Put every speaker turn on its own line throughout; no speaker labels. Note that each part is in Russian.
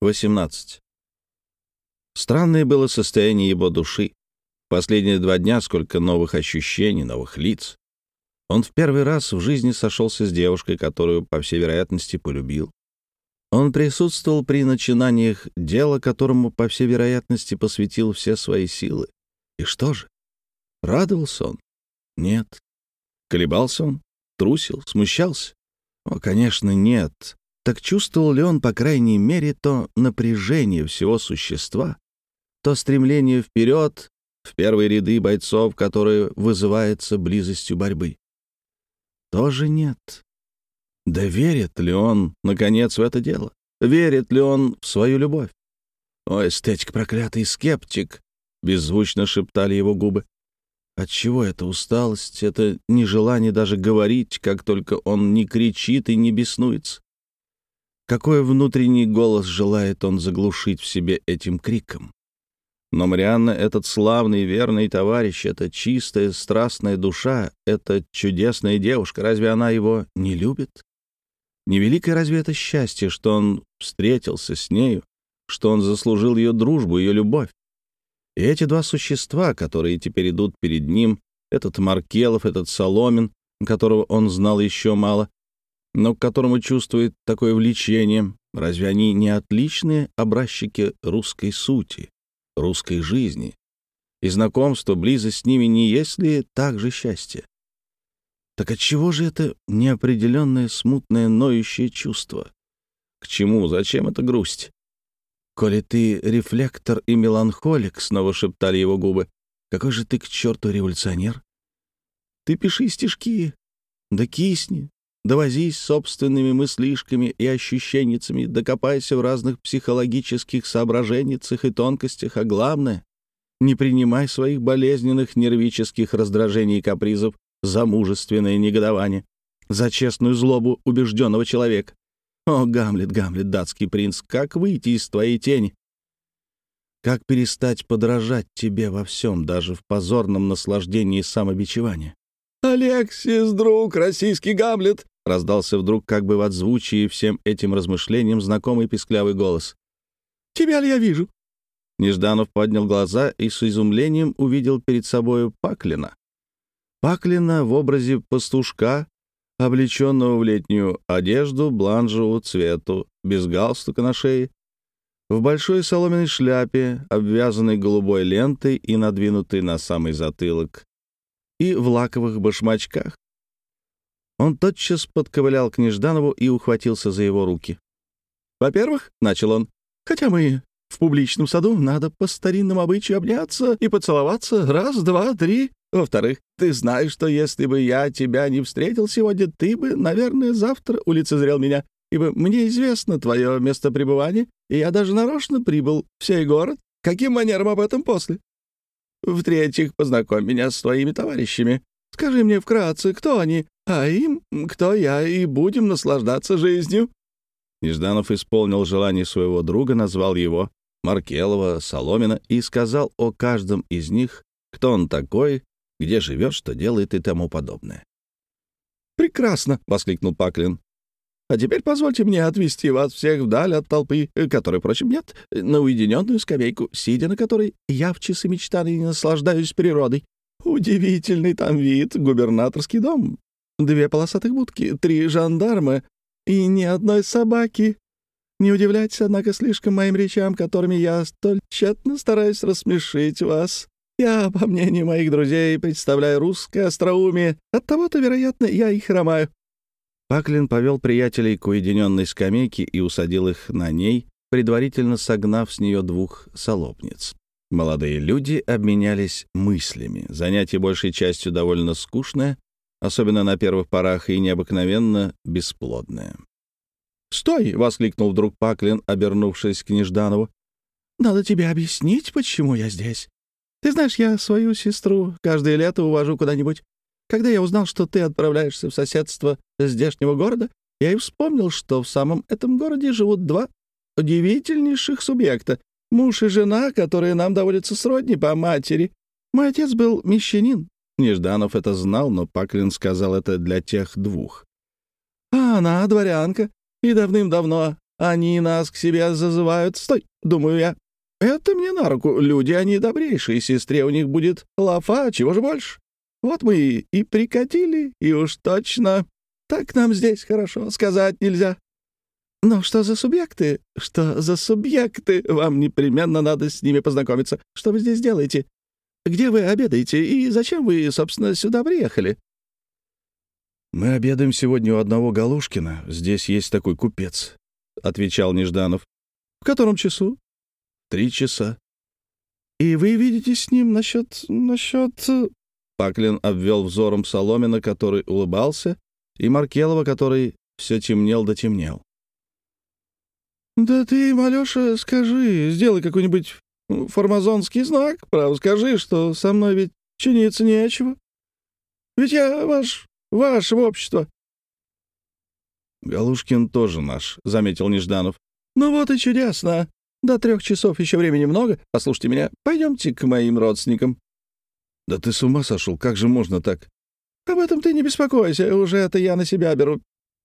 18. Странное было состояние его души. Последние два дня сколько новых ощущений, новых лиц. Он в первый раз в жизни сошелся с девушкой, которую, по всей вероятности, полюбил. Он присутствовал при начинаниях дела, которому, по всей вероятности, посвятил все свои силы. И что же? Радовался он? Нет. Колебался он? Трусил? Смущался? О, конечно, нет. Так чувствовал ли он, по крайней мере, то напряжение всего существа, то стремление вперед, в первые ряды бойцов, которое вызывается близостью борьбы? Тоже нет. Да верит ли он, наконец, в это дело? Верит ли он в свою любовь? «О, эстетик проклятый скептик!» — беззвучно шептали его губы. Отчего эта усталость, это нежелание даже говорить, как только он не кричит и не беснуется? Какой внутренний голос желает он заглушить в себе этим криком? Но Марианна, этот славный верный товарищ, эта чистая страстная душа, эта чудесная девушка, разве она его не любит? Невеликое разве это счастье, что он встретился с нею, что он заслужил ее дружбу, ее любовь? И эти два существа, которые теперь идут перед ним, этот Маркелов, этот Соломин, которого он знал еще мало, но к которому чувствует такое влечение, разве они не отличные образчики русской сути, русской жизни? И знакомство, близость с ними не есть ли также счастье? Так от чего же это неопределенное, смутное, ноющее чувство? К чему, зачем эта грусть? «Коли ты рефлектор и меланхолик», — снова шептали его губы, — «какой же ты к черту революционер? Ты пиши стишки, да кисни, Довозись собственными мыслишками и ощущенницами, докопайся в разных психологических соображенницах и тонкостях, а главное — не принимай своих болезненных нервических раздражений и капризов за мужественное негодование, за честную злобу убежденного человека. О, Гамлет, Гамлет, датский принц, как выйти из твоей тени? Как перестать подражать тебе во всем, даже в позорном наслаждении самобичевания? «Алексис, друг, российский Гамлет!» Раздался вдруг как бы в отзвучии всем этим размышлениям знакомый писклявый голос. «Тебя ли я вижу?» Нежданов поднял глаза и с изумлением увидел перед собою Паклина. Паклина в образе пастушка, облеченного в летнюю одежду бланжевого цвету, без галстука на шее, в большой соломенной шляпе, обвязанной голубой лентой и надвинутой на самый затылок, и в лаковых башмачках, он тотчас подковылял к Нежданову и ухватился за его руки. «Во-первых, — начал он, — хотя мы в публичном саду, надо по старинному обычаю обняться и поцеловаться раз, два, три. Во-вторых, ты знаешь, что если бы я тебя не встретил сегодня, ты бы, наверное, завтра улицезрел меня, ибо мне известно твое место пребывания, и я даже нарочно прибыл в сей город. Каким манером об этом после? В-третьих, познакомь меня с твоими товарищами. Скажи мне вкратце, кто они, а им, кто я, и будем наслаждаться жизнью». Нежданов исполнил желание своего друга, назвал его Маркелова, Соломина и сказал о каждом из них, кто он такой, где живет, что делает и тому подобное. «Прекрасно!» — воскликнул Паклин. «А теперь позвольте мне отвести вас всех вдаль от толпы, которой, впрочем, нет, на уединенную скамейку, сидя на которой я в часы мечтаний наслаждаюсь природой. Удивительный там вид, губернаторский дом, две полосатых будки, три жандарма и ни одной собаки. Не удивляйтесь, однако, слишком моим речам, которыми я столь тщетно стараюсь рассмешить вас. Я, по мнению моих друзей, представляю русское остроумие. Оттого-то, вероятно, я и хромаю». Паклин повел приятелей к уединенной скамейке и усадил их на ней, предварительно согнав с нее двух солопниц. Молодые люди обменялись мыслями. Занятие большей частью довольно скучное, особенно на первых порах, и необыкновенно бесплодное. «Стой!» — воскликнул вдруг Паклин, обернувшись к Нежданову. «Надо тебе объяснить, почему я здесь. Ты знаешь, я свою сестру каждое лето увожу куда-нибудь. Когда я узнал, что ты отправляешься в соседство здешнего города, я и вспомнил, что в самом этом городе живут два удивительнейших субъекта — муж и жена, которые нам доводятся сродни по матери. Мой отец был мещанин, Нежданов это знал, но Паклин сказал это для тех двух. «А она дворянка, и давным-давно
Они нас к себе зазывают. Стой, думаю я. Это мне на руку. Люди, они добрейшие. Сестре у них будет лафа, чего же больше. Вот мы и прикатили, и уж точно. Так нам здесь хорошо, сказать нельзя. Но что за субъекты? Что за субъекты? Вам непременно надо с ними познакомиться. Что вы здесь делаете? Где вы обедаете? И зачем вы, собственно, сюда приехали?»
«Мы обедаем сегодня у одного Галушкина. Здесь есть такой купец», — отвечал Нежданов.
«В котором часу?»
«Три часа».
«И вы видите с ним насчет... насчет...»
Паклин обвел взором Соломина, который улыбался, и Маркелова, который все темнел да темнел.
«Да ты, Алёша, скажи, сделай какой-нибудь формазонский знак, право скажи, что со мной ведь чиниться нечего. Ведь я ваш, ваше общество.
Галушкин тоже наш, — заметил Нежданов.
Ну вот и чудесно. До трех часов еще времени много. Послушайте меня, пойдемте к моим родственникам.
Да ты с ума сошел, как же можно так?
Об этом ты не беспокойся, уже это я на себя беру.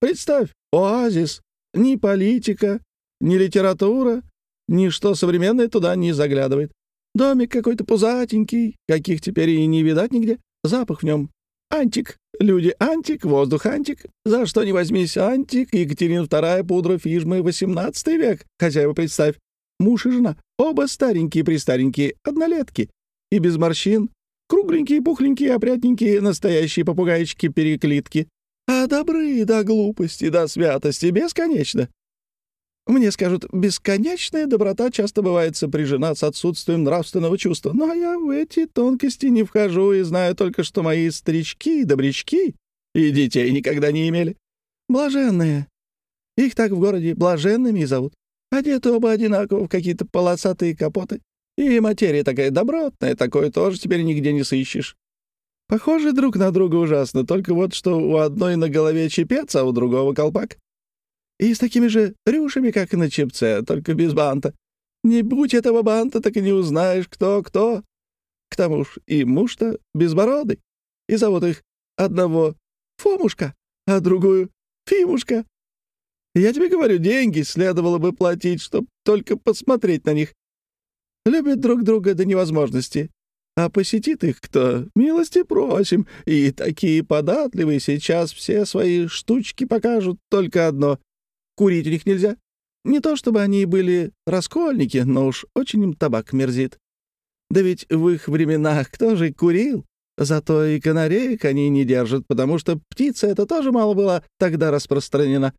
Представь, оазис, ни политика, ни литература, Ничто современное туда не заглядывает. Домик какой-то пузатенький, каких теперь и не видать нигде. Запах в нем. Антик. Люди антик, воздух антик. За что не возьмись антик. Екатерина II, пудра фижмы, 18 век. Хозяева, представь. Муж и жена. Оба старенькие-престаренькие, однолетки. И без морщин. Кругленькие, пухленькие, опрятненькие, настоящие попугайчики-переклитки. А добрые до глупости, до святости бесконечно. Мне скажут, бесконечная доброта часто бывает сопряжена с отсутствием нравственного чувства, но я в эти тонкости не вхожу и знаю только, что мои старички и добрячки и детей никогда не имели. Блаженные. Их так в городе блаженными и зовут. Одеты оба одинаково в какие-то полосатые капоты. И материя такая добротная, такое тоже теперь нигде не сыщешь. Похожи друг на друга ужасно, только вот что у одной на голове чепец, а у другого колпак. И с такими же рюшами, как и на чепце, только без банта. Не будь этого банта, так и не узнаешь, кто кто. К тому ж и муж-то безбородый. И зовут их одного Фомушка, а другую Фимушка. Я тебе говорю, деньги следовало бы платить, чтобы только посмотреть на них. Любят друг друга до невозможности. А посетит их кто? Милости просим. И такие податливые сейчас все свои штучки покажут. Только одно Курить у них нельзя. Не то чтобы они были раскольники, но уж очень им табак мерзит. Да ведь в их временах кто же курил? Зато и канареек они не держат, потому что птица это тоже мало была тогда распространена.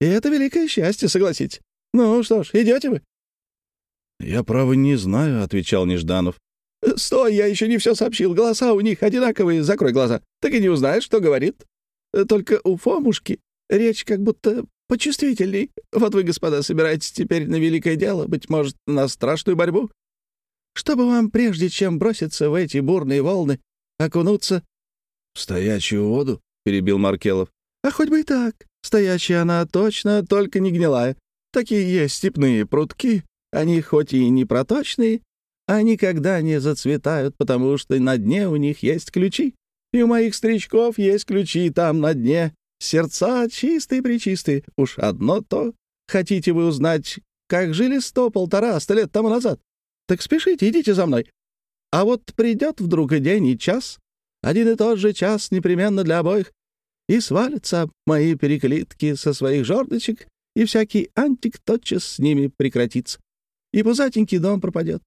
И это великое счастье, согласитесь. Ну что ж, идете вы?
«Я, право, не знаю», — отвечал Нежданов.
«Стой, я еще не все сообщил. Голоса у них одинаковые, закрой глаза. Так и не узнаешь, что говорит. Только у Фомушки речь как будто почувствительней. Вот вы, господа, собираетесь теперь на великое дело, быть может, на страшную борьбу? Чтобы вам, прежде чем броситься в эти бурные волны, окунуться...»
«В стоячую воду?» — перебил Маркелов.
«А хоть бы и так. Стоячая она точно, только не гнилая. Такие есть степные прутки. Они хоть и не проточные, а никогда не зацветают, потому что на дне у них есть ключи. И у моих старичков есть ключи там на дне, Сердца чистые-пречистые. Уж одно то. Хотите вы узнать, как жили сто полтора сто лет тому назад? Так спешите, идите за мной. А вот придет вдруг и день, и час, один и тот же час непременно для обоих, и свалятся мои переклитки со своих жердочек, и всякий антик тотчас с ними прекратится, и пузатенький дом пропадет,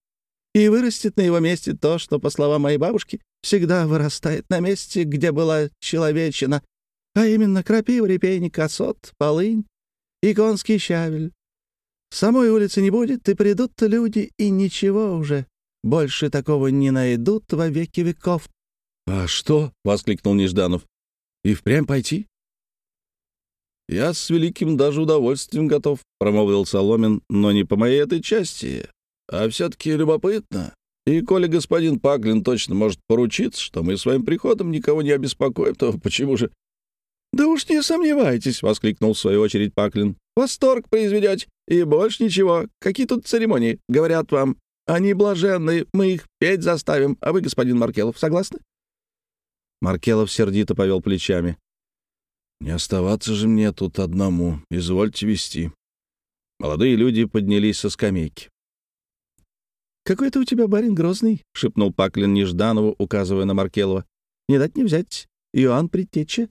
и вырастет на его месте то, что, по словам моей бабушки, всегда вырастает на месте, где была человечина, а именно крапива, репейник, осот, полынь и конский щавель. Самой улицы не будет, и придут люди, и ничего уже. Больше такого не найдут во веки веков.
— А что? — воскликнул Нежданов. — И впрямь пойти? — Я с великим даже удовольствием готов, — промолвил Соломин, — но не по моей этой части. А все-таки любопытно. И коли господин Паклин точно может поручиться, что мы своим приходом никого не обеспокоим, то почему же
«Да уж не сомневайтесь», — воскликнул в свою очередь Паклин. «Восторг произведете. И больше ничего. Какие тут церемонии? Говорят вам. Они блаженные. Мы их петь заставим. А вы, господин Маркелов, согласны?»
Маркелов сердито повел плечами. «Не оставаться же мне тут одному. Извольте вести». Молодые люди поднялись со скамейки.
«Какой ты у тебя барин грозный», — шепнул Паклин Нежданову, указывая на Маркелова. «Не дать не взять. Иоанн Предтеча.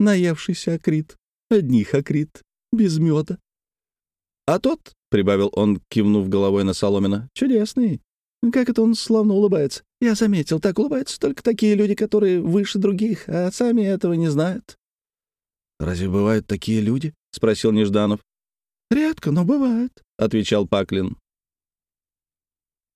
Наевшийся акрит. Одних акрит. Без меда. А тот, — прибавил он, кивнув головой на Соломина, — чудесный. Как это он славно улыбается. Я заметил, так улыбаются только такие люди, которые выше других, а сами этого не знают.
«Разве бывают такие люди?» — спросил Нежданов.
«Редко, но бывает», — отвечал Паклин.